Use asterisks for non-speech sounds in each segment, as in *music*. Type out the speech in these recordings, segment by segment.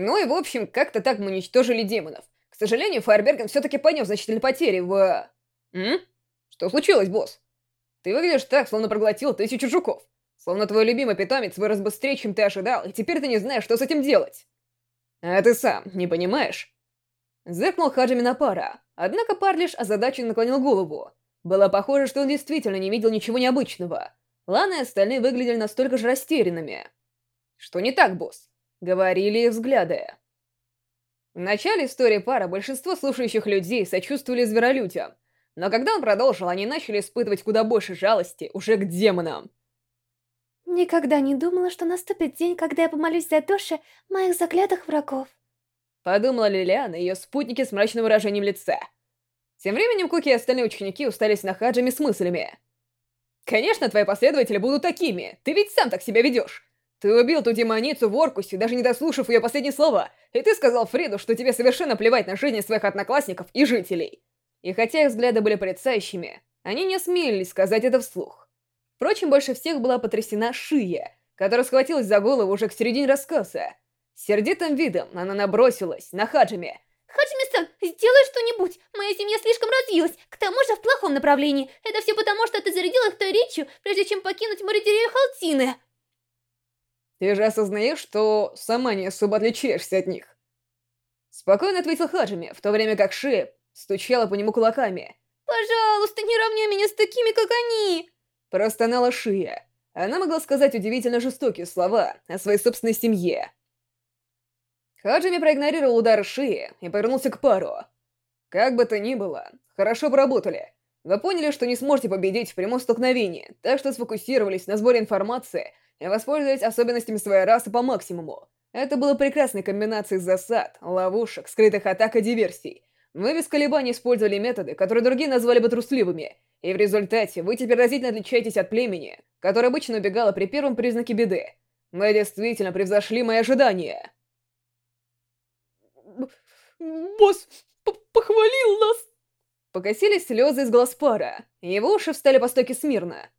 Ну и в общем, как-то так мы уничтожили демонов. К сожалению, Фаерберген все-таки понес значительные потери в... М? Что случилось, босс? Ты выглядишь так, словно проглотил тысячу жуков. Словно твой любимый питомец вырос быстрее, чем ты ожидал, и теперь ты не знаешь, что с этим делать. А ты сам не понимаешь? Зыркнул Хаджими на пара, однако пар лишь озадаченно наклонил голову. Было похоже, что он действительно не видел ничего необычного. Лана и остальные выглядели настолько же растерянными. Что не так, босс? Говорили их взгляды. В начале истории пара большинство слушающих людей сочувствовали зверолюдям, но когда он продолжил, они начали испытывать куда больше жалости уже к демонам. Никогда не думала, что наступит день, когда я помолюсь за души моих заклятых врагов. Подумала Лилиана и ее спутники с мрачным выражением лица. Тем временем Куки и остальные ученики устались на Хаджами с мыслями. «Конечно, твои последователи будут такими, ты ведь сам так себя ведешь. Ты убил ту демоницу в Оркусе, даже не дослушав ее последние слова, и ты сказал Фриду, что тебе совершенно плевать на жизни своих одноклассников и жителей. И хотя их взгляды были порицающими, они не осмелились сказать это вслух. Впрочем, больше всех была потрясена Шия, которая схватилась за голову уже к середине рассказа. Сердитым видом она набросилась на Хаджими. «Хаджими-сан, сделай что-нибудь! Моя семья слишком развилась, к тому же в плохом направлении. Это все потому, что ты зарядил их той речью, прежде чем покинуть море деревьев Халтины!» Ты же осознаешь, что сама не особо отличаешься от них. Спокойно ответил Хаджими, в то время как Ши стучала по нему кулаками. «Пожалуйста, не равняй меня с такими, как они!» Простонала Шия. Она могла сказать удивительно жестокие слова о своей собственной семье. Хаджими проигнорировал удар Шии и повернулся к пару. «Как бы то ни было, хорошо поработали. Вы поняли, что не сможете победить в прямом столкновении, так что сфокусировались на сборе информации воспользовались особенностями своей расы по максимуму. Это было прекрасной комбинацией засад, ловушек, скрытых атак и диверсий. Вы без колебаний использовали методы, которые другие назвали бы трусливыми, и в результате вы теперь разительно отличаетесь от племени, которое обычно убегало при первом признаке беды. Вы действительно превзошли мои ожидания. «Босс похвалил нас!» Покосились слезы из глаз пара, его уши встали по стойке смирно.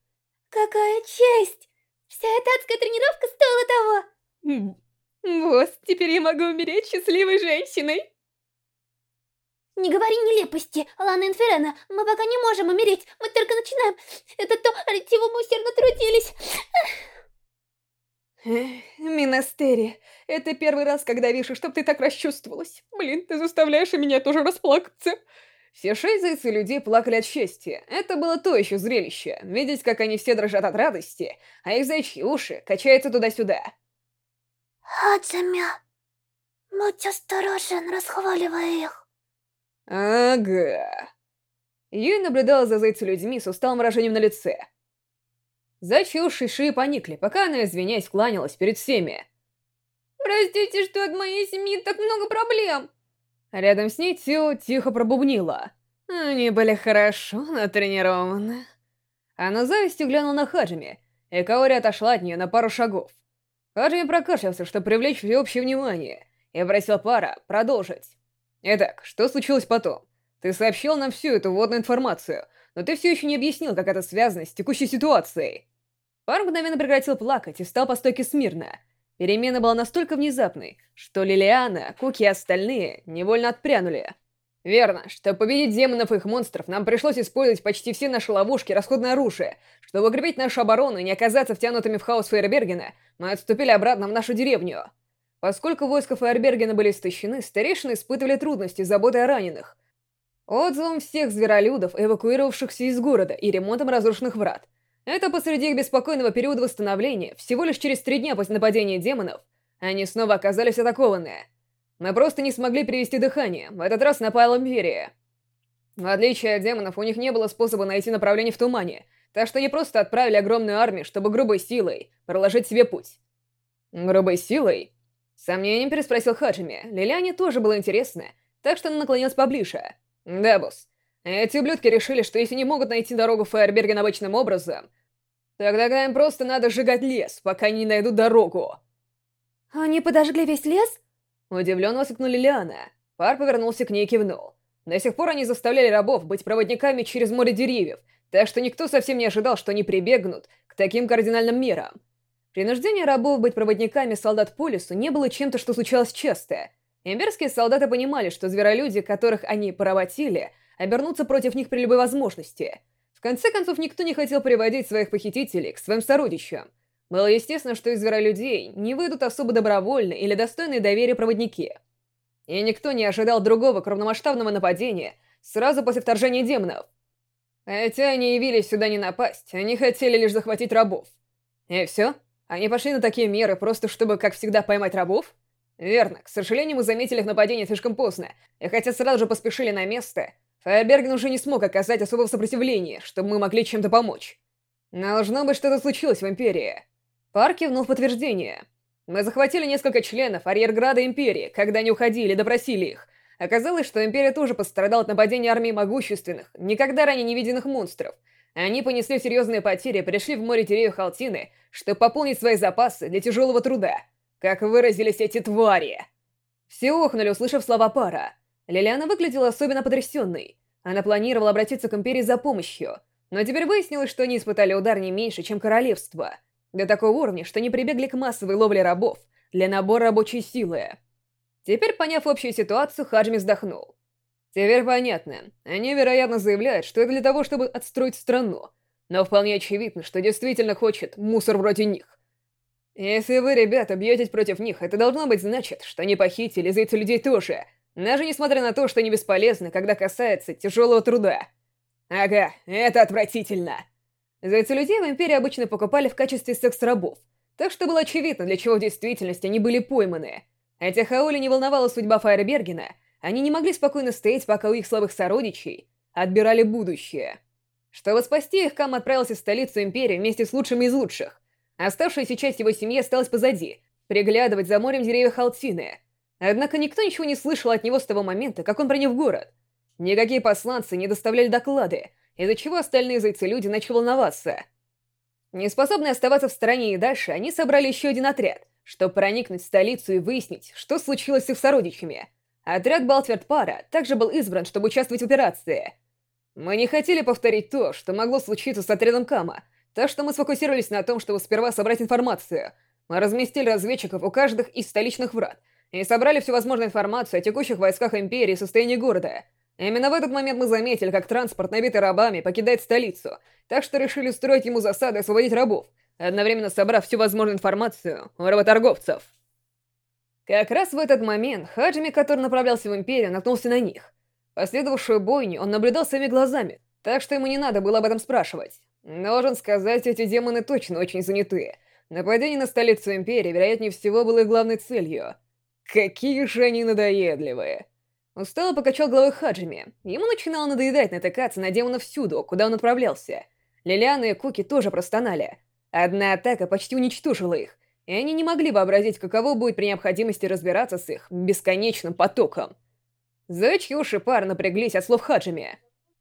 «Какая честь! Вся эта адская тренировка стоила того!» «Босс, теперь я могу умереть счастливой женщиной!» «Не говори нелепости, Лана Инферена, мы пока не можем умереть, мы только начинаем. Это то, ради чего мы усердно трудились!» Минастери, это первый раз, когда вижу, чтоб ты так расчувствовалась. Блин, ты заставляешь меня тоже расплакаться. Все шесть зайцев людей плакали от счастья. Это было то еще зрелище. Видеть, как они все дрожат от радости, а их зайчьи уши качаются туда-сюда. Хадзамя, будь осторожен, расхваливая их. Ага. Юй наблюдала за зайцелюдьми с усталым выражением на лице. Зайчьи уши Шии поникли, пока она, извиняясь, кланялась перед всеми. «Простите, что от моей семьи так много проблем!» Рядом с ней Тио тихо пробубнила. Они были хорошо натренированы. Она завистью глянула на Хаджими, и Каори отошла от нее на пару шагов. Хаджими прокашлялся, чтобы привлечь всеобщее внимание, и просил пара продолжить. Итак, что случилось потом? Ты сообщил нам всю эту вводную информацию, но ты все еще не объяснил, как это связано с текущей ситуацией. Пар мгновенно прекратил плакать и стал по стойке смирно, Перемена была настолько внезапной, что Лилиана, Куки и остальные невольно отпрянули. Верно, чтобы победить демонов и их монстров, нам пришлось использовать почти все наши ловушки и расходное оружие. Чтобы укрепить нашу оборону и не оказаться втянутыми в хаос Фейербергена, мы отступили обратно в нашу деревню. Поскольку войска Фейербергена были истощены, старейшины испытывали трудности с заботой о раненых. Отзывом всех зверолюдов, эвакуировавшихся из города, и ремонтом разрушенных врат – это посреди их беспокойного периода восстановления, всего лишь через три дня после нападения демонов, они снова оказались атакованы. Мы просто не смогли перевести дыхание, в этот раз напала Империя. В отличие от демонов, у них не было способа найти направление в тумане, так что они просто отправили огромную армию, чтобы грубой силой проложить себе путь. Грубой силой? С сомнением переспросил Хаджими. Лилиане тоже было интересно, так что она наклонилась поближе. Да, босс. Эти ублюдки решили, что если не могут найти дорогу в Фаерберген обычным образом, Тогда им просто надо сжигать лес, пока не найдут дорогу. Они подожгли весь лес? Удивленно воскликнула Лиана. Пар повернулся к ней и кивнул. До сих пор они заставляли рабов быть проводниками через море деревьев, так что никто совсем не ожидал, что они прибегнут к таким кардинальным мерам. Принуждение рабов быть проводниками солдат по лесу не было чем-то, что случалось часто. Имперские солдаты понимали, что зверолюди, которых они поработили, обернутся против них при любой возможности. В конце концов, никто не хотел приводить своих похитителей к своим сородичам. Было естественно, что из зверолюдей не выйдут особо добровольные или достойные доверия проводники. И никто не ожидал другого крупномасштабного нападения сразу после вторжения демонов. Хотя они явились сюда не напасть, они хотели лишь захватить рабов. И все? Они пошли на такие меры просто чтобы, как всегда, поймать рабов? Верно. К сожалению, мы заметили их нападение слишком поздно, и хотя сразу же поспешили на место, Фаерберген уже не смог оказать особого сопротивления, чтобы мы могли чем-то помочь. Должно быть, что-то случилось в Империи. Пар кивнул в подтверждение. Мы захватили несколько членов арьерграда Империи, когда они уходили, допросили их. Оказалось, что Империя тоже пострадала от нападения армии могущественных, никогда ранее не виденных монстров. Они понесли серьезные потери и пришли в море деревьев Халтины, чтобы пополнить свои запасы для тяжелого труда. Как выразились эти твари! Все охнули, услышав слова пара. Лилиана выглядела особенно потрясенной. Она планировала обратиться к Империи за помощью, но теперь выяснилось, что они испытали удар не меньше, чем королевство. До такого уровня, что не прибегли к массовой ловле рабов для набора рабочей силы. Теперь, поняв общую ситуацию, Хаджми вздохнул. Теперь понятно. Они, вероятно, заявляют, что это для того, чтобы отстроить страну. Но вполне очевидно, что действительно хочет мусор вроде них. Если вы, ребята, бьетесь против них, это должно быть значит, что они похитили за эти людей тоже, даже несмотря на то, что они бесполезны, когда касается тяжелого труда. Ага, это отвратительно. Зайцы-людей в Империи обычно покупали в качестве секс-рабов, так что было очевидно, для чего в действительности они были пойманы. Хотя Хаули не волновала судьба Файербергена, они не могли спокойно стоять, пока у их слабых сородичей отбирали будущее. Чтобы спасти их, Кам отправился в столицу Империи вместе с лучшими из лучших. Оставшаяся часть его семьи осталась позади, приглядывать за морем деревьев Халтины. Однако никто ничего не слышал от него с того момента, как он проник в город. Никакие посланцы не доставляли доклады, из-за чего остальные зайцы-люди начали волноваться. Неспособные оставаться в стороне и дальше, они собрали еще один отряд, чтобы проникнуть в столицу и выяснить, что случилось с их сородичами. Отряд Балтверт-Пара также был избран, чтобы участвовать в операции. Мы не хотели повторить то, что могло случиться с отрядом Кама, так что мы сфокусировались на том, чтобы сперва собрать информацию. Мы разместили разведчиков у каждых из столичных врат и собрали всю возможную информацию о текущих войсках Империи и состоянии города — Именно в этот момент мы заметили, как транспорт, набитый рабами, покидает столицу, так что решили устроить ему засады и освободить рабов, одновременно собрав всю возможную информацию у работорговцев. Как раз в этот момент Хаджими, который направлялся в Империю, наткнулся на них. Последовавшую бойню он наблюдал своими глазами, так что ему не надо было об этом спрашивать. Должен сказать, эти демоны точно очень заняты. Нападение на столицу Империи, вероятнее всего, было их главной целью. Какие же они надоедливые. Устало покачал головой Хаджими. Ему начинало надоедать натыкаться на демонов всюду, куда он отправлялся. Лилиана и Куки тоже простонали. Одна атака почти уничтожила их, и они не могли вообразить, каково будет при необходимости разбираться с их бесконечным потоком. Зайчьи уши пар напряглись от слов Хаджими.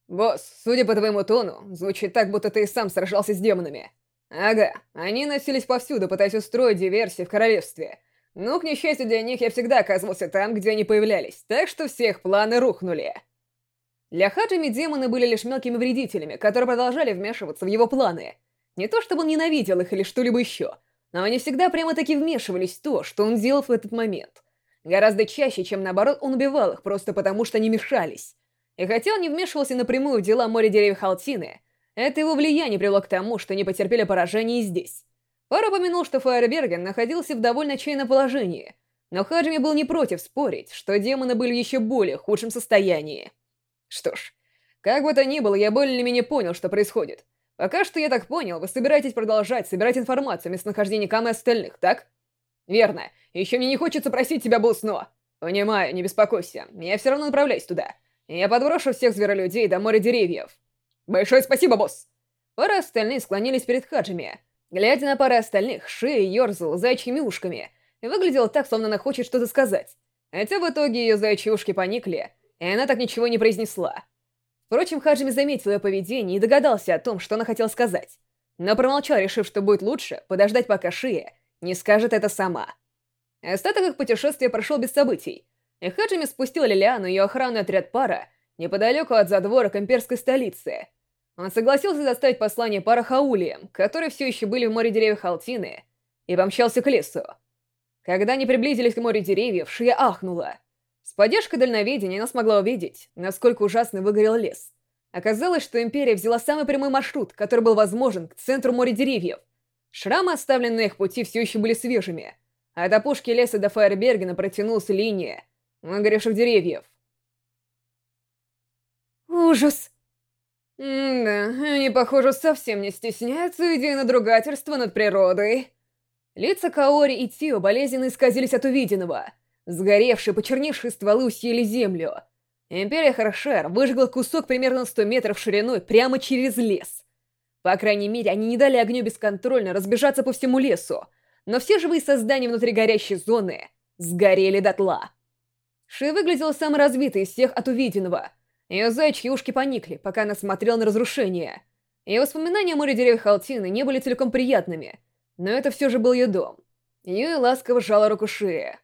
«Босс, судя по твоему тону, звучит так, будто ты и сам сражался с демонами». «Ага, они носились повсюду, пытаясь устроить диверсии в королевстве. Но, к несчастью для них, я всегда оказывался там, где они появлялись, так что всех планы рухнули. Для Хаджими демоны были лишь мелкими вредителями, которые продолжали вмешиваться в его планы. Не то чтобы он ненавидел их или что-либо еще, но они всегда прямо-таки вмешивались в то, что он делал в этот момент. Гораздо чаще, чем наоборот, он убивал их, просто потому что они мешались. И хотя он не вмешивался напрямую в дела моря деревьев Халтины, это его влияние привело к тому, что они потерпели поражение и здесь. Пара упомянул, что Фаерберген находился в довольно отчаянном положении, но Хаджими был не против спорить, что демоны были в еще более худшем состоянии. Что ж, как бы то ни было, я более или менее понял, что происходит. Пока что я так понял, вы собираетесь продолжать собирать информацию о местонахождении Кама и остальных, так? Верно. Еще мне не хочется просить тебя, босс, но... Понимаю, не беспокойся. Я все равно направляюсь туда. Я подброшу всех зверолюдей до моря деревьев. Большое спасибо, босс! Пара остальных склонились перед Хаджими, Глядя на пары остальных, Шея ерзала зайчьими ушками выглядела так, словно она хочет что-то сказать. Хотя в итоге ее зайчьи ушки поникли, и она так ничего не произнесла. Впрочем, Хаджими заметил ее поведение и догадался о том, что она хотела сказать. Но промолчал, решив, что будет лучше подождать, пока Шия не скажет это сама. Остаток их путешествия прошел без событий, и Хаджими спустил Лилиану и ее охранный отряд пара неподалеку от задворок имперской столицы — он согласился доставить послание пара Хаулиям, которые все еще были в море деревьев Халтины, и помчался к лесу. Когда они приблизились к морю деревьев, Шия ахнула. С поддержкой дальновидения она смогла увидеть, насколько ужасно выгорел лес. Оказалось, что Империя взяла самый прямой маршрут, который был возможен к центру моря деревьев. Шрамы, оставленные на их пути, все еще были свежими. А от опушки леса до Фаербергена протянулась линия выгоревших деревьев. Ужас. М-да, они, похоже, совсем не стесняются идеи надругательства над природой. Лица Каори и Тио болезненно исказились от увиденного. Сгоревшие, почерневшие стволы усеяли землю. Империя Харшер выжгла кусок примерно 100 метров шириной прямо через лес. По крайней мере, они не дали огню бесконтрольно разбежаться по всему лесу, но все живые создания внутри горящей зоны сгорели дотла. Ши выглядела самой разбитой из всех от увиденного. Ее зайчьи ушки поникли, пока она смотрела на разрушение. Ее воспоминания о море деревьев Халтины не были целиком приятными, но это все же был ее дом. Юи ласково сжала руку Шия.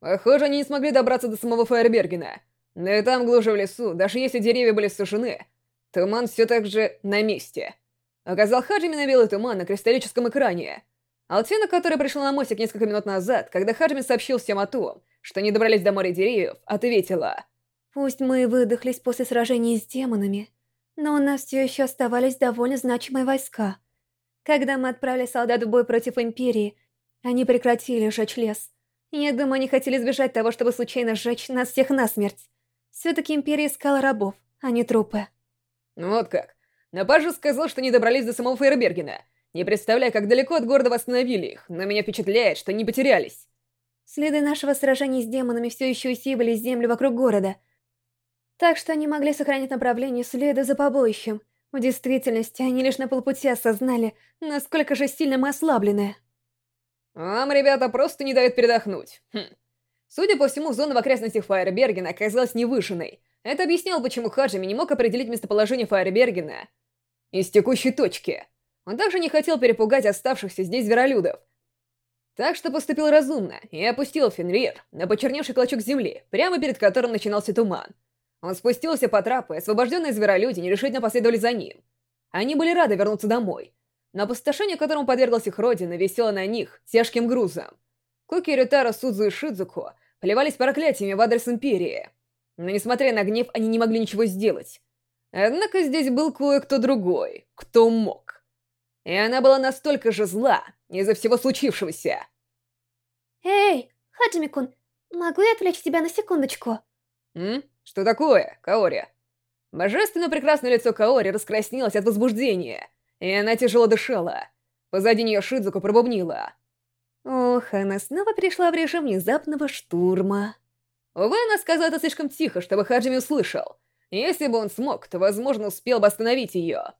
Похоже, они не смогли добраться до самого Фаербергена. Да и там, глубже в лесу, даже если деревья были сушены, туман все так же на месте. Оказал Хаджими на белый туман на кристаллическом экране. Алтина, которая пришла на мостик несколько минут назад, когда Хаджими сообщил всем о том, что они добрались до моря деревьев, ответила. «Пусть мы выдохлись после сражения с демонами, но у нас все еще оставались довольно значимые войска. Когда мы отправили солдат в бой против Империи, они прекратили сжечь лес. Я думаю, они хотели избежать того, чтобы случайно сжечь нас всех насмерть. Все-таки Империя искала рабов, а не трупы. Вот как. Напажу сказал, что не добрались до самого Фейербергена. Не представляю, как далеко от города восстановили их, но меня впечатляет, что не потерялись. Следы нашего сражения с демонами все еще усеивали землю вокруг города. Так что они могли сохранить направление следа за побоищем. В действительности, они лишь на полпути осознали, насколько же сильно мы ослаблены. Вам, ребята, просто не дают передохнуть. Хм. Судя по всему, зона в окрестностях Фаербергена оказалась невышенной. Это объясняло, почему Хаджими не мог определить местоположение Фаербергена из текущей точки. Он также не хотел перепугать оставшихся здесь зверолюдов. Так что поступил разумно и опустил Фенрир на почерневший клочок земли, прямо перед которым начинался туман. Он спустился по трапу, и освобожденные зверолюди нерешительно последовали за ним. Они были рады вернуться домой. Но опустошение, которому подверглась их родина, висело на них тяжким грузом. Куки, Рютара, Судзу и Шидзуко плевались проклятиями в адрес Империи. Но несмотря на гнев, они не могли ничего сделать. Однако здесь был кое-кто другой, кто мог. И она была настолько же зла из-за всего случившегося. Эй, Хаджимикун, могу я отвлечь тебя на секундочку? М? Что такое, Каори? Божественно прекрасное лицо Каори раскраснелось от возбуждения, и она тяжело дышала. Позади нее Шидзуку пробубнила. Ох, она снова перешла в режим внезапного штурма. Увы, она сказала это слишком тихо, чтобы Хаджими услышал. Если бы он смог, то, возможно, успел бы остановить ее.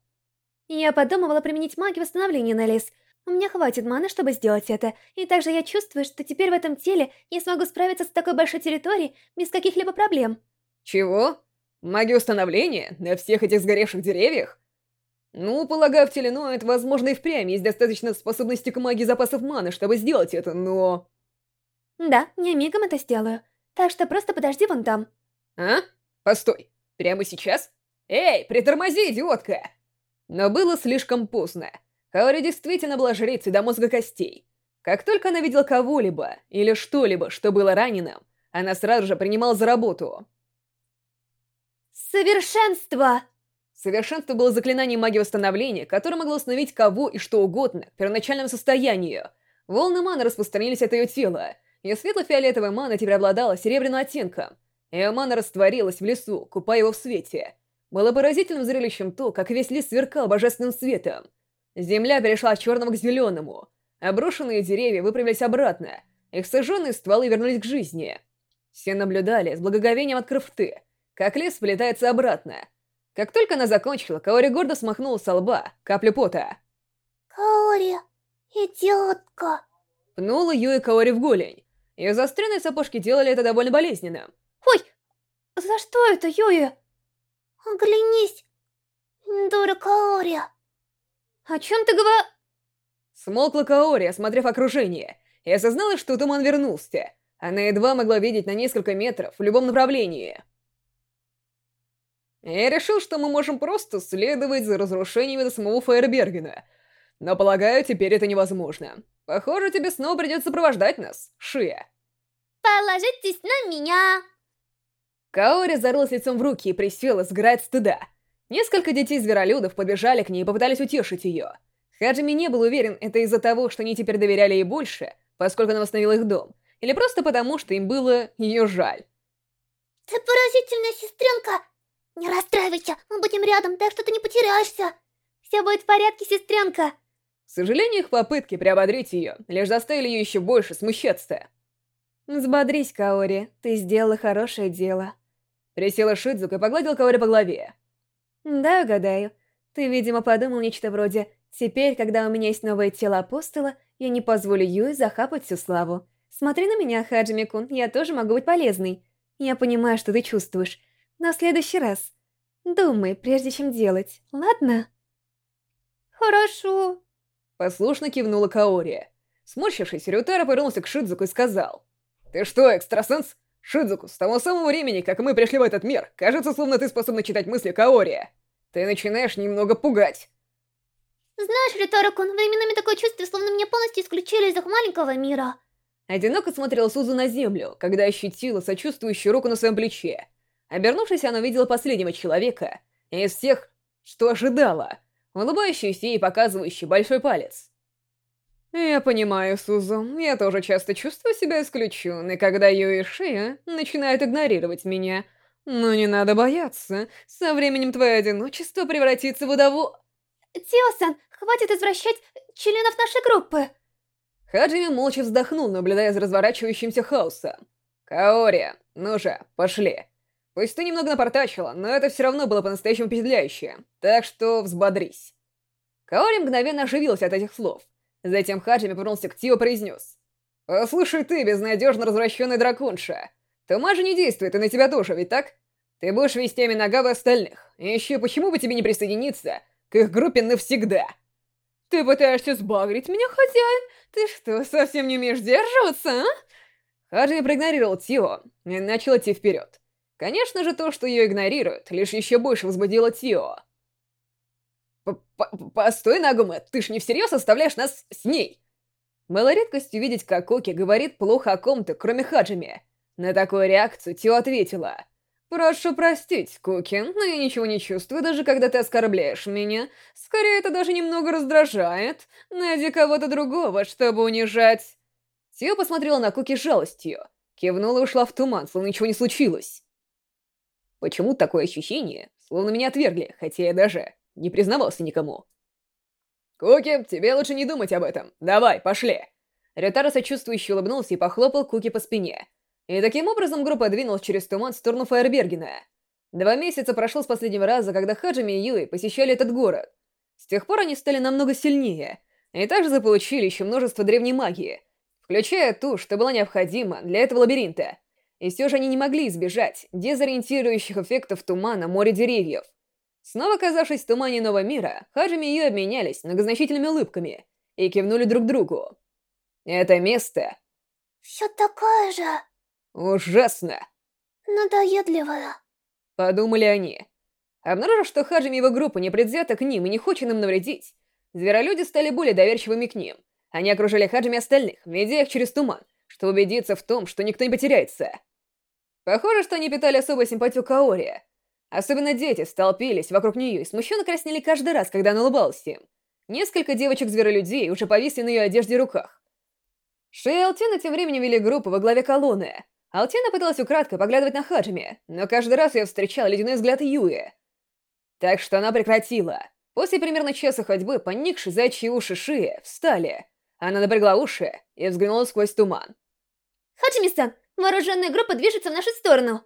Я подумывала применить магию восстановления на лес. У меня хватит маны, чтобы сделать это. И также я чувствую, что теперь в этом теле я смогу справиться с такой большой территорией без каких-либо проблем. Чего? Магия установления? На всех этих сгоревших деревьях? Ну, полагаю, в Теленоид, возможно, и впрямь есть достаточно способности к магии запасов маны, чтобы сделать это, но... Да, я мигом это сделаю. Так что просто подожди вон там. А? Постой. Прямо сейчас? Эй, притормози, идиотка! Но было слишком поздно. Хаори действительно была жрицей до мозга костей. Как только она видела кого-либо или что-либо, что было раненым, она сразу же принимала за работу. Совершенство! Совершенство было заклинанием магии восстановления, которое могло установить кого и что угодно к первоначальному состоянию. Волны маны распространились от ее тела, и светло-фиолетовая мана теперь обладала серебряным оттенком. Ее мана растворилась в лесу, купая его в свете. Было поразительным зрелищем то, как весь лес сверкал божественным светом. Земля перешла от черного к зеленому. Оброшенные деревья выправились обратно. Их сожженные стволы вернулись к жизни. Все наблюдали, с благоговением открыв рты, как лес влетается обратно, как только она закончила, Каори гордо смахнула со лба каплю пота. Каори, идиотка. Пнула Юи Каори в голень. Ее заостренные сапожки делали это довольно болезненным. Ой, за что это, Юи? Оглянись, дура Каори. О чем ты говоришь? Смолкла Каори, осмотрев окружение, и осознала, что туман вернулся. Она едва могла видеть на несколько метров в любом направлении. Я решил, что мы можем просто следовать за разрушениями до самого Фейербергена. Но, полагаю, теперь это невозможно. Похоже, тебе снова придется сопровождать нас, Шия. Положитесь на меня. Каори зарылась лицом в руки и присела, сгорая от стыда. Несколько детей-зверолюдов побежали к ней и попытались утешить ее. Хаджими не был уверен, это из-за того, что они теперь доверяли ей больше, поскольку она восстановила их дом, или просто потому, что им было ее жаль. Ты поразительная сестренка. Не расстраивайся, мы будем рядом, так что ты не потеряешься. Все будет в порядке, сестренка. К сожалению, их попытки приободрить ее лишь заставили ее еще больше смущаться. Взбодрись, Каори, ты сделала хорошее дело. Присела Шидзука и погладила Каори по голове. Да, угадаю. Ты, видимо, подумал нечто вроде «Теперь, когда у меня есть новое тело апостола, я не позволю Юи захапать всю славу. Смотри на меня, Хаджими-кун, я тоже могу быть полезной. Я понимаю, что ты чувствуешь. В следующий раз думай, прежде чем делать, ладно?» «Хорошо», — послушно кивнула Каори. Сморщившись, Рютара повернулся к Шидзуку и сказал. «Ты что, экстрасенс? Шидзуку, с того самого времени, как мы пришли в этот мир, кажется, словно ты способна читать мысли Каори. Ты начинаешь немного пугать. Знаешь, Ритаракун, временами такое чувство, словно меня полностью исключили из их маленького мира. Одиноко смотрела Сузу на землю, когда ощутила сочувствующую руку на своем плече. Обернувшись, она увидела последнего человека из тех, что ожидала, улыбающийся и показывающий большой палец. «Я понимаю, Сузу. Я тоже часто чувствую себя исключенной, когда Ю и Шия начинают игнорировать меня. Но не надо бояться. Со временем твое одиночество превратится в удово...» «Тио-сан, хватит извращать членов нашей группы!» Хаджими молча вздохнул, наблюдая за разворачивающимся хаосом. «Каори, ну же, пошли. Пусть ты немного напортачила, но это все равно было по-настоящему впечатляюще, так что взбодрись». Каори мгновенно оживился от этих слов. Затем Хаджими повернулся к Тио и произнес. «Послушай ты, безнадежно развращенный драконша. Тома же не действует и на тебя тоже, ведь так? Ты будешь вести Аминагавы остальных. И еще почему бы тебе не присоединиться к их группе навсегда?» «Ты пытаешься сбагрить меня, хозяин? Ты что, совсем не умеешь сдерживаться, а?» Хаджими проигнорировал Тио и начал идти вперед. Конечно же, то, что ее игнорируют, лишь еще больше возбудило Тио. «Постой, Нагума, ты ж не всерьез оставляешь нас с ней!» Было редкостью видеть, как Коки говорит плохо о ком-то, кроме Хаджими. На такую реакцию Тио ответила. «Прошу простить, Куки, но я ничего не чувствую, даже когда ты оскорбляешь меня. Скорее, это даже немного раздражает. Найди кого-то другого, чтобы унижать». Тио посмотрела на Куки жалостью, кивнула и ушла в туман, словно ничего не случилось. Почему такое ощущение, словно меня отвергли, хотя я даже не признавался никому. «Куки, тебе лучше не думать об этом. Давай, пошли!» Рютара сочувствующе улыбнулся и похлопал Куки по спине. И таким образом группа двинулась через туман в сторону Фаербергена. Два месяца прошло с последнего раза, когда Хаджими и Юи посещали этот город. С тех пор они стали намного сильнее, и также заполучили еще множество древней магии, включая ту, что была необходима для этого лабиринта. И все же они не могли избежать дезориентирующих эффектов тумана море деревьев. Снова оказавшись в тумане нового мира, Хаджими и Юи обменялись многозначительными улыбками и кивнули друг другу. Это место... Все такое же... Ужасно. Надоедливое. Подумали они. Обнаружив, что Хаджими и его группа не предвзята к ним и не хочет им навредить, зверолюди стали более доверчивыми к ним. Они окружили Хаджими остальных, ведя их через туман, чтобы убедиться в том, что никто не потеряется. Похоже, что они питали особую симпатию к Аоре. Особенно дети столпились вокруг нее и смущенно краснели каждый раз, когда она улыбалась им. Несколько девочек-зверолюдей уже повисли на ее одежде и руках. Шея и Алтина тем временем вели группу во главе колонны. Алтина пыталась украдкой поглядывать на Хаджими, но каждый раз ее встречал ледяной взгляд Юи. Так что она прекратила. После примерно часа ходьбы, поникшие зайчьи уши Шии встали. Она напрягла уши и взглянула сквозь туман. «Хаджими-сан, вооруженная группа движется в нашу сторону!»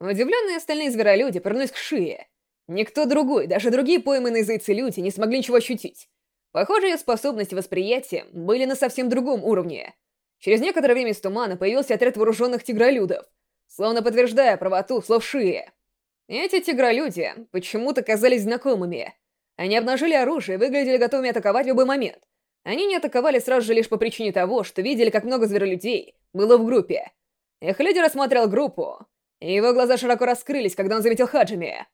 Удивленные остальные зверолюди повернулись к Шие. Никто другой, даже другие пойманные зайцы люди не смогли ничего ощутить. Похоже, ее способности восприятия были на совсем другом уровне. Через некоторое время из тумана появился отряд вооруженных тигролюдов, словно подтверждая правоту слов Шии. Эти тигролюди почему-то казались знакомыми. Они обнажили оружие и выглядели готовыми атаковать в любой момент. Они не атаковали сразу же лишь по причине того, что видели, как много зверолюдей было в группе. Их лидер осмотрел группу, и его глаза широко раскрылись, когда он заметил Хаджими.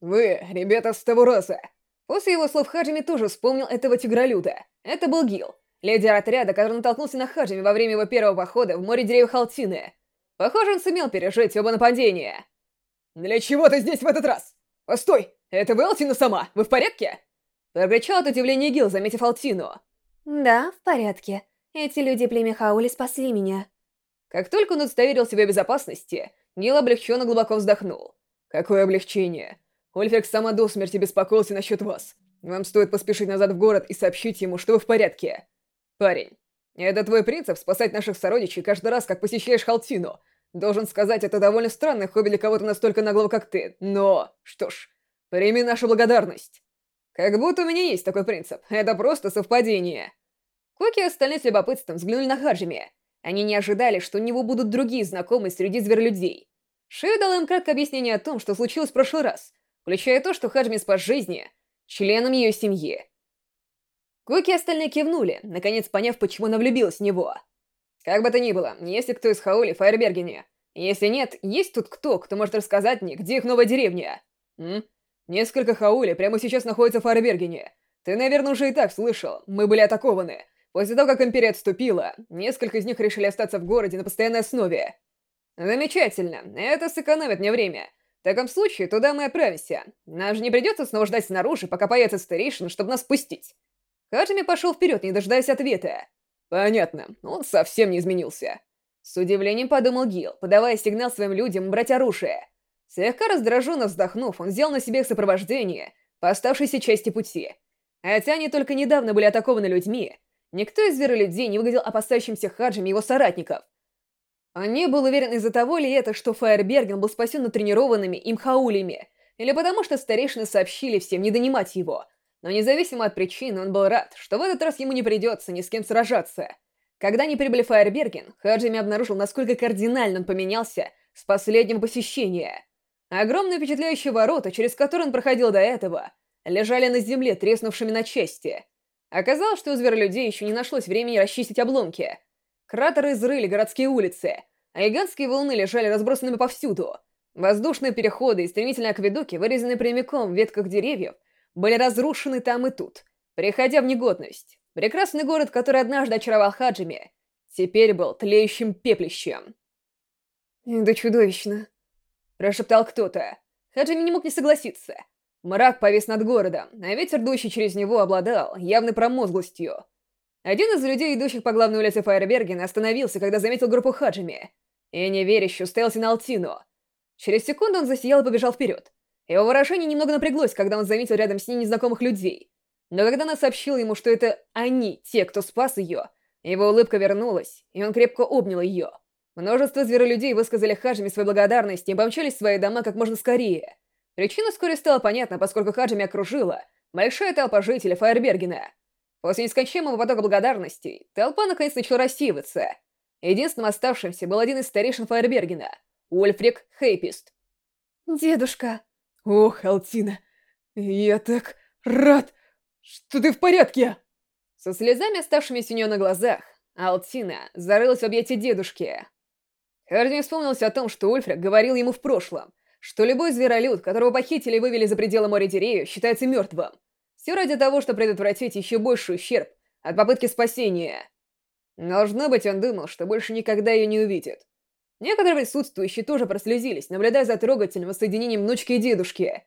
«Вы, ребята с Тавуроса!» После его слов Хаджими тоже вспомнил этого тигролюда. Это был Гил, лидер отряда, который натолкнулся на Хаджими во время его первого похода в море деревьев Халтины. Похоже, он сумел пережить оба нападения. «Для чего ты здесь в этот раз? Постой, это вы Алтина сама? Вы в порядке?» Прокричал от удивления Гил, заметив Алтину. «Да, в порядке. Эти люди племя Хаули спасли меня». Как только он удостоверил себя безопасности, Гил облегченно глубоко вздохнул. «Какое облегчение! Ульфрик сама до смерти беспокоился насчет вас. Вам стоит поспешить назад в город и сообщить ему, что вы в порядке. Парень, это твой принцип спасать наших сородичей каждый раз, как посещаешь Халтину. Должен сказать, это довольно странное хобби для кого-то настолько наглого, как ты. Но, что ж, прими нашу благодарность. Как будто у меня есть такой принцип. Это просто совпадение. Коки и остальные с любопытством взглянули на Хаджими. Они не ожидали, что у него будут другие знакомые среди зверолюдей. Шея дала им краткое объяснение о том, что случилось в прошлый раз, включая то, что Хаджими спас жизни членам ее семьи. Коки и остальные кивнули, наконец поняв, почему она влюбилась в него. Как бы то ни было, есть ли кто из Хаули в Фаербергене? Если нет, есть тут кто, кто может рассказать мне, где их новая деревня? М? Несколько Хаули прямо сейчас находятся в Фаербергене. Ты, наверное, уже и так слышал. Мы были атакованы. После того, как Империя отступила, несколько из них решили остаться в городе на постоянной основе. Замечательно. Это сэкономит мне время. В таком случае, туда мы отправимся. Нам же не придется снова ждать снаружи, пока появится старейшин, чтобы нас спустить. Хаджими пошел вперед, не дожидаясь ответа. Понятно, он совсем не изменился. С удивлением подумал Гил, подавая сигнал своим людям брать оружие. Слегка раздраженно вздохнув, он взял на себе их сопровождение по оставшейся части пути. Хотя они только недавно были атакованы людьми, никто из зверолюдей не выглядел опасающимся Хаджами его соратников. Он не был уверен из-за того ли это, что Фаерберген был спасен натренированными им хаулями, или потому что старейшины сообщили всем не донимать его — но независимо от причин, он был рад, что в этот раз ему не придется ни с кем сражаться. Когда они прибыли в Фаерберген, Хаджими обнаружил, насколько кардинально он поменялся с последнего посещения. Огромные впечатляющие ворота, через которые он проходил до этого, лежали на земле, треснувшими на части. Оказалось, что у зверолюдей еще не нашлось времени расчистить обломки. Кратеры изрыли городские улицы, а гигантские волны лежали разбросанными повсюду. Воздушные переходы и стремительные акведуки, вырезанные прямиком в ветках деревьев, были разрушены там и тут, приходя в негодность. Прекрасный город, который однажды очаровал Хаджими, теперь был тлеющим пеплищем. «Да чудовищно!» — прошептал кто-то. Хаджими не мог не согласиться. Мрак повис над городом, а ветер, дующий через него, обладал явной промозглостью. Один из людей, идущих по главной улице Фаербергена, остановился, когда заметил группу Хаджими, и неверяще уставился на Алтину. Через секунду он засиял и побежал вперед. Его выражение немного напряглось, когда он заметил рядом с ней незнакомых людей. Но когда она сообщила ему, что это они, те, кто спас ее, его улыбка вернулась, и он крепко обнял ее. Множество зверолюдей высказали Хаджими свою благодарность и помчались в свои дома как можно скорее. Причина вскоре стала понятна, поскольку Хаджими окружила большая толпа жителей Фаербергена. После нескончаемого потока благодарностей, толпа наконец начала рассеиваться. Единственным оставшимся был один из старейшин Фаербергена — Ульфрик Хейпист. «Дедушка!» «Ох, Алтина, я так рад, что ты в порядке!» Со слезами, оставшимися у нее на глазах, Алтина зарылась в объятия дедушки. Харди вспомнился о том, что Ульфрик говорил ему в прошлом, что любой зверолюд, которого похитили и вывели за пределы моря деревьев, считается мертвым. Все ради того, чтобы предотвратить еще больший ущерб от попытки спасения. Должно быть, он думал, что больше никогда ее не увидит. Некоторые присутствующие тоже прослезились, наблюдая за трогательным соединением внучки и дедушки.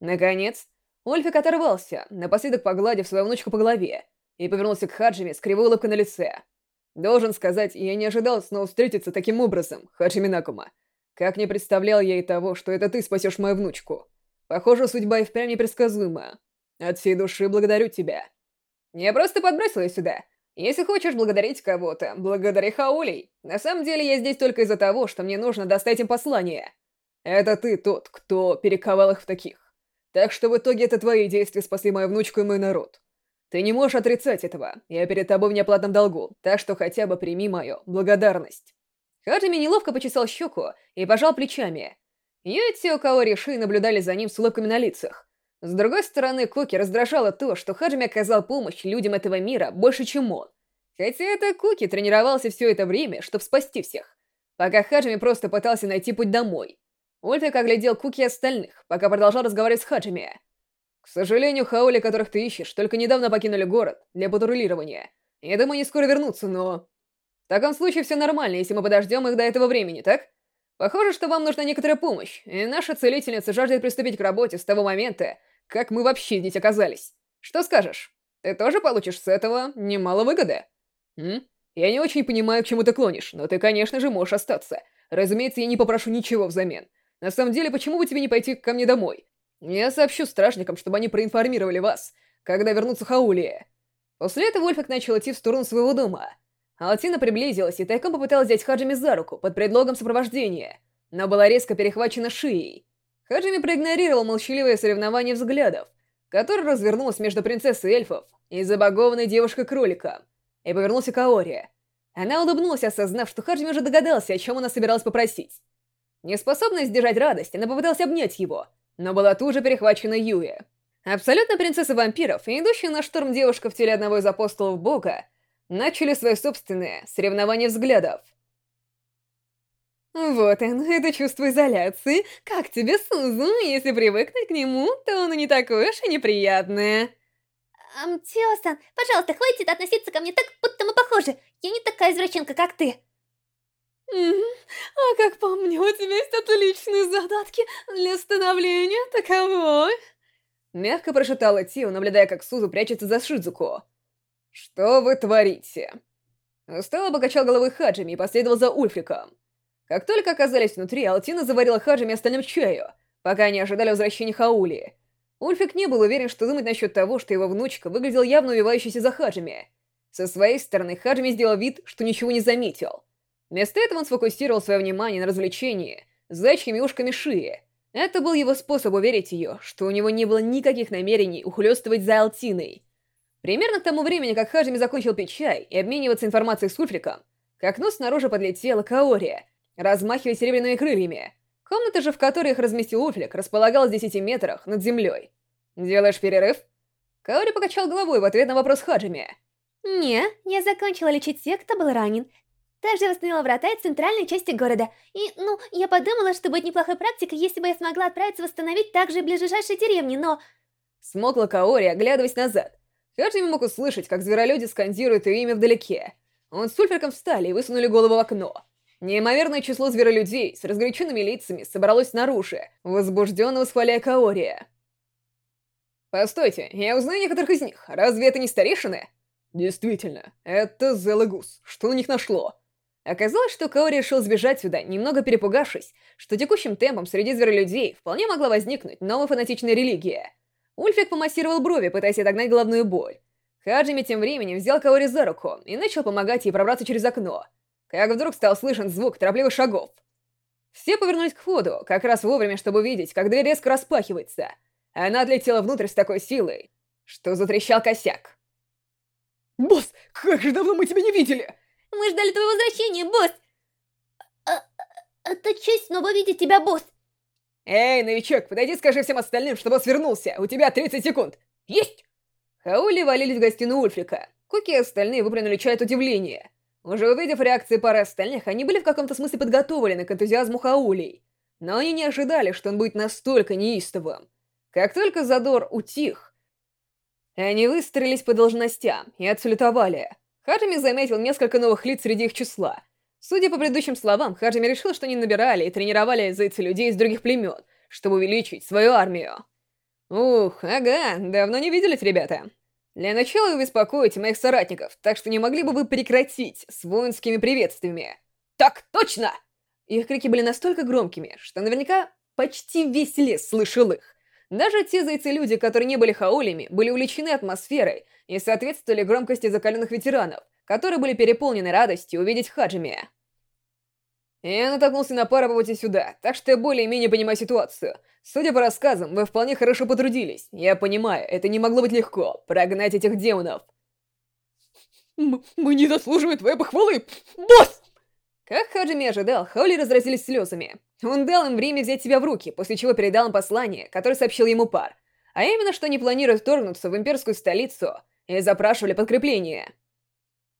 Наконец, Ольфик оторвался, напоследок погладив свою внучку по голове, и повернулся к Хаджими с кривой улыбкой на лице. Должен сказать, я не ожидал снова встретиться таким образом, Хаджими Накума. Как не представлял я и того, что это ты спасешь мою внучку. Похоже, судьба и впрямь непредсказуема. От всей души благодарю тебя. Я просто подбросил ее сюда, если хочешь благодарить кого-то, благодари Хаулей. На самом деле я здесь только из-за того, что мне нужно достать им послание. Это ты тот, кто перековал их в таких. Так что в итоге это твои действия спасли мою внучку и мой народ. Ты не можешь отрицать этого. Я перед тобой в неоплатном долгу, так что хотя бы прими мою благодарность. Хаджими неловко почесал щеку и пожал плечами. Я и те, у кого решили, наблюдали за ним с улыбками на лицах. С другой стороны, Куки раздражало то, что Хаджими оказал помощь людям этого мира больше, чем он. Хотя это Куки тренировался все это время, чтобы спасти всех. Пока Хаджими просто пытался найти путь домой. Ульфик оглядел Куки и остальных, пока продолжал разговаривать с Хаджими. К сожалению, Хаули, которых ты ищешь, только недавно покинули город для патрулирования. Я думаю, они скоро вернутся, но... В таком случае все нормально, если мы подождем их до этого времени, так? Похоже, что вам нужна некоторая помощь, и наша целительница жаждет приступить к работе с того момента, как мы вообще здесь оказались. Что скажешь? Ты тоже получишь с этого немало выгоды? М? Я не очень понимаю, к чему ты клонишь, но ты, конечно же, можешь остаться. Разумеется, я не попрошу ничего взамен. На самом деле, почему бы тебе не пойти ко мне домой? Я сообщу стражникам, чтобы они проинформировали вас, когда вернутся Хаулия. После этого Ульфик начал идти в сторону своего дома. Алтина приблизилась и тайком попыталась взять Хаджими за руку под предлогом сопровождения, но была резко перехвачена шией. Хаджими проигнорировал молчаливое соревнование взглядов, которое развернулось между принцессой эльфов и забагованной девушкой-кроликом, и повернулся к Аоре. Она улыбнулась, осознав, что Хаджими уже догадался, о чем она собиралась попросить. Неспособная сдержать радость, она попыталась обнять его, но была тут же перехвачена Юя. Абсолютно принцесса вампиров и идущая на штурм девушка в теле одного из апостолов Бога начали свои собственные соревнования взглядов. Вот он, это чувство изоляции. Как тебе, Сузу? Если привыкнуть к нему, то оно не такое уж и неприятное. Ам, Тио-сан, пожалуйста, хватит относиться ко мне так, будто мы похожи. Я не такая извращенка, как ты. А как по мне, у тебя есть отличные задатки для становления таковой. Мягко прошептала Тио, наблюдая, как Сузу прячется за Шидзуко. «Что вы творите?» Устало покачал головой Хаджими и последовал за Ульфриком. Как только оказались внутри, Алтина заварила Хаджими остальным чаю, пока они ожидали возвращения Хаули. Ульфик не был уверен, что думать насчет того, что его внучка выглядела явно увивающейся за Хаджими. Со своей стороны, Хаджими сделал вид, что ничего не заметил. Вместо этого он сфокусировал свое внимание на развлечении с зайчьими ушками Шии, это был его способ уверить ее, что у него не было никаких намерений ухлёстывать за Алтиной. Примерно к тому времени, как Хаджими закончил пить чай и обмениваться информацией с Ульфриком, к окну снаружи подлетела Каори, размахивая серебряными крыльями. Комната же, в которой их разместил Ульфрик, располагалась в 10 метрах над землей. «Делаешь перерыв?» Каори покачал головой в ответ на вопрос Хаджими. «Не, я закончила лечить тех, кто был ранен. Также восстановила врата из центральной части города. И, ну, я подумала, что будет неплохой практикой, если бы я смогла отправиться восстановить также ближайшие деревни, но... Смогла Каори, оглядываясь назад. Хаджими мог услышать, как зверолюди скандируют ее имя вдалеке. Он с Ульфриком встали и высунули голову в окно. Неимоверное число зверолюдей с разгоряченными лицами собралось снаружи, возбужденно восхваляя Каория. «Постойте, я узнаю некоторых из них. Разве это не старейшины?» «Действительно, это Зелагус. Что на них нашло?» Оказалось, что Каори решил сбежать сюда, немного перепугавшись, что текущим темпом среди зверолюдей вполне могла возникнуть новая фанатичная религия. Ульфик помассировал брови, пытаясь отогнать головную боль. Хаджими тем временем взял Каори за руку и начал помогать ей пробраться через окно. Как вдруг стал слышен звук торопливых шагов. Все повернулись к входу, как раз вовремя, чтобы увидеть, как дверь резко распахивается. Она отлетела внутрь с такой силой, что затрещал косяк. «Босс, как же давно мы тебя не видели!» Мы ждали твоего возвращения, босс! А, а, это честь снова видеть тебя, босс! Эй, новичок, подойди скажи всем остальным, что босс вернулся. У тебя 30 секунд. Есть! Хаули валились в гостиную Ульфрика. Куки и остальные выплюнули чай от удивления. Уже увидев реакции пары остальных, они были в каком-то смысле подготовлены к энтузиазму Хаулей. Но они не ожидали, что он будет настолько неистовым. Как только задор утих, они выстроились по должностям и отсалютовали. Хаджими заметил несколько новых лиц среди их числа. Судя по предыдущим словам, Хаджими решил, что они набирали и тренировали зайцы людей из других племен, чтобы увеличить свою армию. Ух, ага, давно не виделись, ребята. Для начала вы беспокоите моих соратников, так что не могли бы вы прекратить с воинскими приветствиями? Так точно! Их крики были настолько громкими, что наверняка почти весь лес слышал их. Даже те зайцы-люди, которые не были хаулями, были увлечены атмосферой и соответствовали громкости закаленных ветеранов, которые были переполнены радостью увидеть Хаджими. Я натолкнулся на пару по пути сюда, так что я более-менее понимаю ситуацию. Судя по рассказам, вы вполне хорошо потрудились. Я понимаю, это не могло быть легко, прогнать этих демонов. М мы не заслуживаем твоей похвалы, босс! Как Хаджими ожидал, Хаули разразились слезами. Он дал им время взять себя в руки, после чего передал им послание, которое сообщил ему пар. А именно, что они планируют вторгнуться в имперскую столицу и запрашивали подкрепление.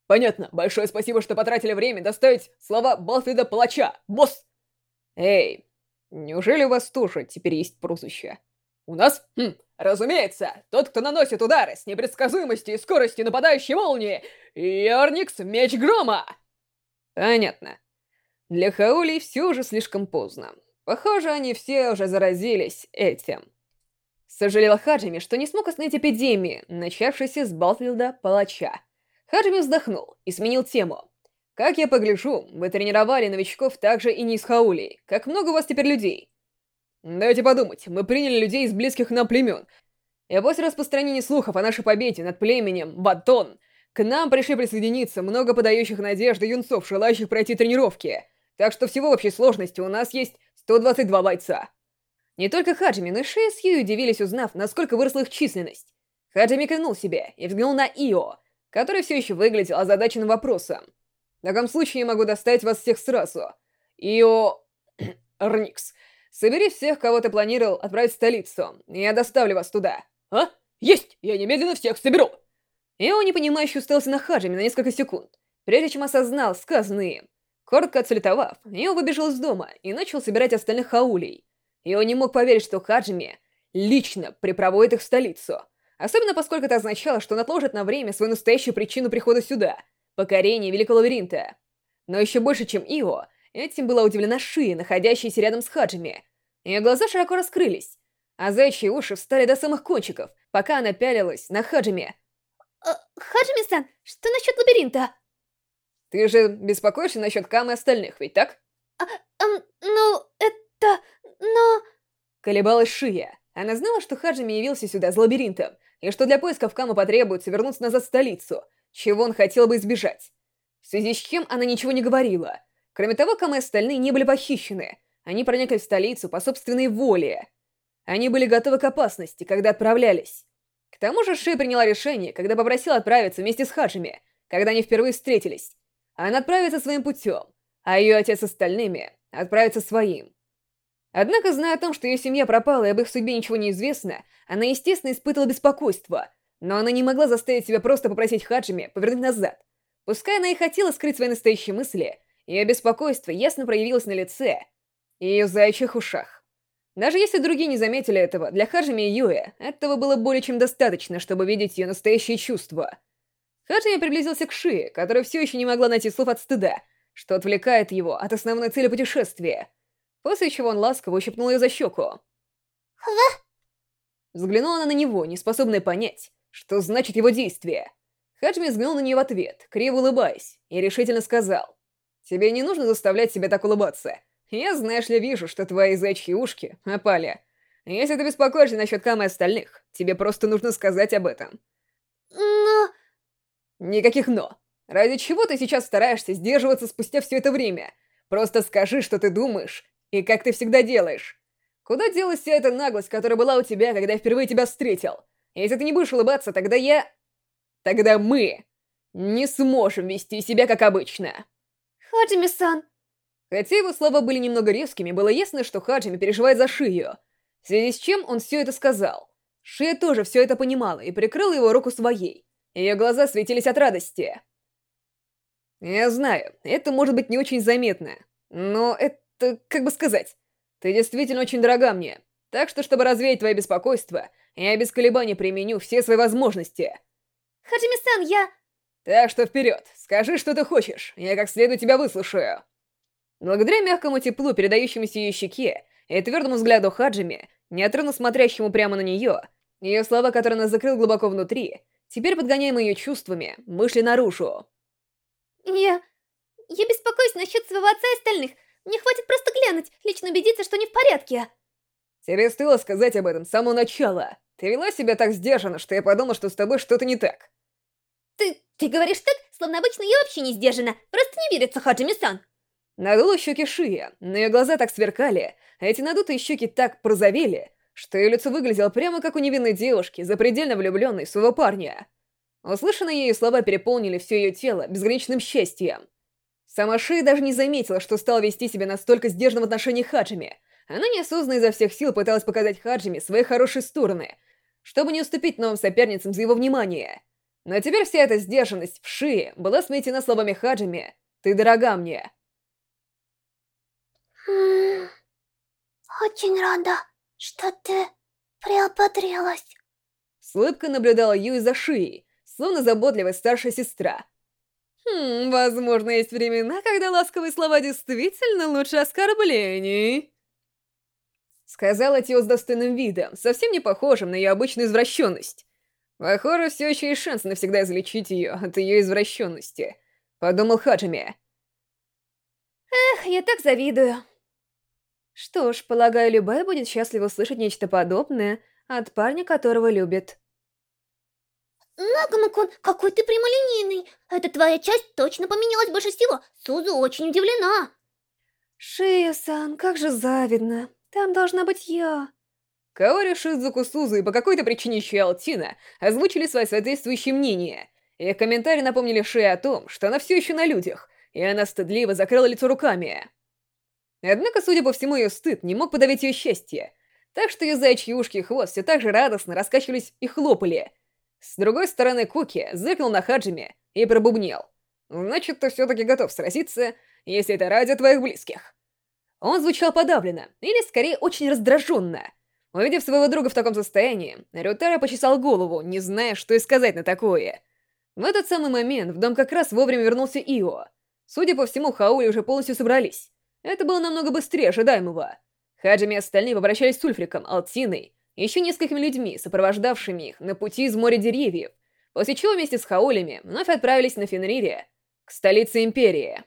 Понятно. Большое спасибо, что потратили время доставить слова Балфида Палача, босс! Эй, неужели у вас тоже теперь есть прозвище? У нас? Хм, разумеется, тот, кто наносит удары с непредсказуемостью и скоростью нападающей молнии, Йорникс, меч грома! Понятно. Для Хаули все уже слишком поздно. Похоже, они все уже заразились этим. Сожалел Хаджими, что не смог остановить эпидемии, начавшейся с Балфилда Палача. Хаджими вздохнул и сменил тему. «Как я погляжу, вы тренировали новичков также и не из Хаулей. Как много у вас теперь людей?» «Дайте подумать, мы приняли людей из близких нам племен. И после распространения слухов о нашей победе над племенем Батон, к нам пришли присоединиться много подающих надежды юнцов, желающих пройти тренировки. Так что всего в общей сложности у нас есть 122 бойца». Не только Хаджими, но и Шея с Юй удивились, узнав, насколько выросла их численность. Хаджими кивнул себе и взглянул на Ио, который все еще выглядел озадаченным вопросом. В таком случае я могу достать вас всех сразу. Ио... *clears throat* Рникс, собери всех, кого ты планировал отправить в столицу, и я доставлю вас туда. А? Есть! Я немедленно всех соберу! Ио непонимающе устался на Хаджими на несколько секунд, прежде чем осознал сказанное им. Коротко отсулетовав, Ио выбежал из дома и начал собирать остальных хаулей. И он не мог поверить, что Хаджими лично припроводит их в столицу. Особенно поскольку это означало, что он отложит на время свою настоящую причину прихода сюда — покорение Великого Лабиринта. Но еще больше, чем Ио, этим была удивлена Ши, находящаяся рядом с Хаджими. Ее глаза широко раскрылись, а зайчьи уши встали до самых кончиков, пока она пялилась на Хаджими. Э, Хаджими-сан, что насчет лабиринта? Ты же беспокоишься насчет Камы и остальных, ведь так? А, эм, ну, это... но... Колебалась Шия. Она знала, что Хаджими явился сюда с лабиринтом, и что для поисков Камы потребуется вернуться назад в столицу, чего он хотел бы избежать. В связи с чем она ничего не говорила. Кроме того, Камы и остальные не были похищены. Они проникли в столицу по собственной воле. Они были готовы к опасности, когда отправлялись. К тому же Ши приняла решение, когда попросила отправиться вместе с Хаджими, когда они впервые встретились. Она отправится своим путем, а ее отец с остальными отправится своим. Однако, зная о том, что ее семья пропала и об их судьбе ничего не известно, она, естественно, испытывала беспокойство, но она не могла заставить себя просто попросить Хаджими повернуть назад. Пускай она и хотела скрыть свои настоящие мысли, ее беспокойство ясно проявилось на лице и ее заячьих ушах. Даже если другие не заметили этого, для Хаджими и Юэ этого было более чем достаточно, чтобы видеть ее настоящие чувства. Хаджими приблизился к Ши, которая все еще не могла найти слов от стыда, что отвлекает его от основной цели путешествия — после чего он ласково ущипнул ее за щеку. Ва? Взглянула она на него, не способная понять, что значит его действие. Хаджми взглянул на нее в ответ, криво улыбаясь, и решительно сказал. «Тебе не нужно заставлять себя так улыбаться. Я, знаешь ли, вижу, что твои зайчьи ушки опали. Если ты беспокоишься насчет Камы и остальных, тебе просто нужно сказать об этом». Но... Никаких «но». Ради чего ты сейчас стараешься сдерживаться спустя все это время? Просто скажи, что ты думаешь, и как ты всегда делаешь. Куда делась вся эта наглость, которая была у тебя, когда я впервые тебя встретил? Если ты не будешь улыбаться, тогда я... Тогда мы не сможем вести себя как обычно. Хаджими-сан. Хотя его слова были немного резкими, было ясно, что Хаджими переживает за Шию. В связи с чем он все это сказал. Шия тоже все это понимала и прикрыла его руку своей. Ее глаза светились от радости. Я знаю, это может быть не очень заметно, но это это, как бы сказать, ты действительно очень дорога мне. Так что, чтобы развеять твое беспокойство, я без колебаний применю все свои возможности. Хаджими-сан, я... Так что вперед, скажи, что ты хочешь, я как следует тебя выслушаю. Благодаря мягкому теплу, передающемуся ее щеке, и твердому взгляду Хаджими, неотрывно смотрящему прямо на нее, ее слова, которые она закрыл глубоко внутри, теперь подгоняемые ее чувствами, вышли наружу. Я... Я беспокоюсь насчет своего отца и остальных. Мне хватит просто глянуть, лично убедиться, что не в порядке. Тебе стоило сказать об этом с самого начала. Ты вела себя так сдержанно, что я подумал, что с тобой что-то не так. Ты... ты говоришь так, словно обычно я вообще не сдержана. Просто не верится, Хаджими-сан. Надула щеки Шия, но ее глаза так сверкали, а эти надутые щеки так прозовели, что ее лицо выглядело прямо как у невинной девушки, запредельно влюбленной в своего парня. Услышанные ею слова переполнили все ее тело безграничным счастьем. Сама Ши даже не заметила, что стала вести себя настолько сдержанно в отношении Хаджими. Она неосознанно изо всех сил пыталась показать Хаджими свои хорошие стороны, чтобы не уступить новым соперницам за его внимание. Но теперь вся эта сдержанность в Ши была сметена словами Хаджими «Ты дорога мне». «Очень рада, что ты приободрилась». С улыбкой наблюдала Юй за Шией, словно заботливая старшая сестра. Хм, возможно, есть времена, когда ласковые слова действительно лучше оскорблений. Сказала Тио с достойным видом, совсем не похожим на ее обычную извращенность. Похоже, все еще есть шанс навсегда излечить ее от ее извращенности, подумал Хаджими. Эх, я так завидую. Что ж, полагаю, любая будет счастлива услышать нечто подобное от парня, которого любит. Нагамакун, какой ты прямолинейный. Эта твоя часть точно поменялась больше всего. Сузу очень удивлена. Шия-сан, как же завидно. Там должна быть я. Каори, Шидзуку, Сузу и по какой-то причине еще и Алтина озвучили свои соответствующие мнения. Их комментарии напомнили Ши о том, что она все еще на людях, и она стыдливо закрыла лицо руками. Однако, судя по всему, ее стыд не мог подавить ее счастье, так что ее заячьи ушки и хвост все так же радостно раскачивались и хлопали. С другой стороны, Куки зыркнул на Хаджиме и пробубнил. «Значит, ты все-таки готов сразиться, если это ради твоих близких». Он звучал подавленно, или скорее очень раздраженно. Увидев своего друга в таком состоянии, Рютара почесал голову, не зная, что и сказать на такое. В этот самый момент в дом как раз вовремя вернулся Ио. Судя по всему, Хаули уже полностью собрались. Это было намного быстрее ожидаемого. Хаджими и остальные обращались с Ульфриком, Алтиной, и еще несколькими людьми, сопровождавшими их на пути из моря деревьев, после чего вместе с Хаулями вновь отправились на Фенрире, к столице Империи.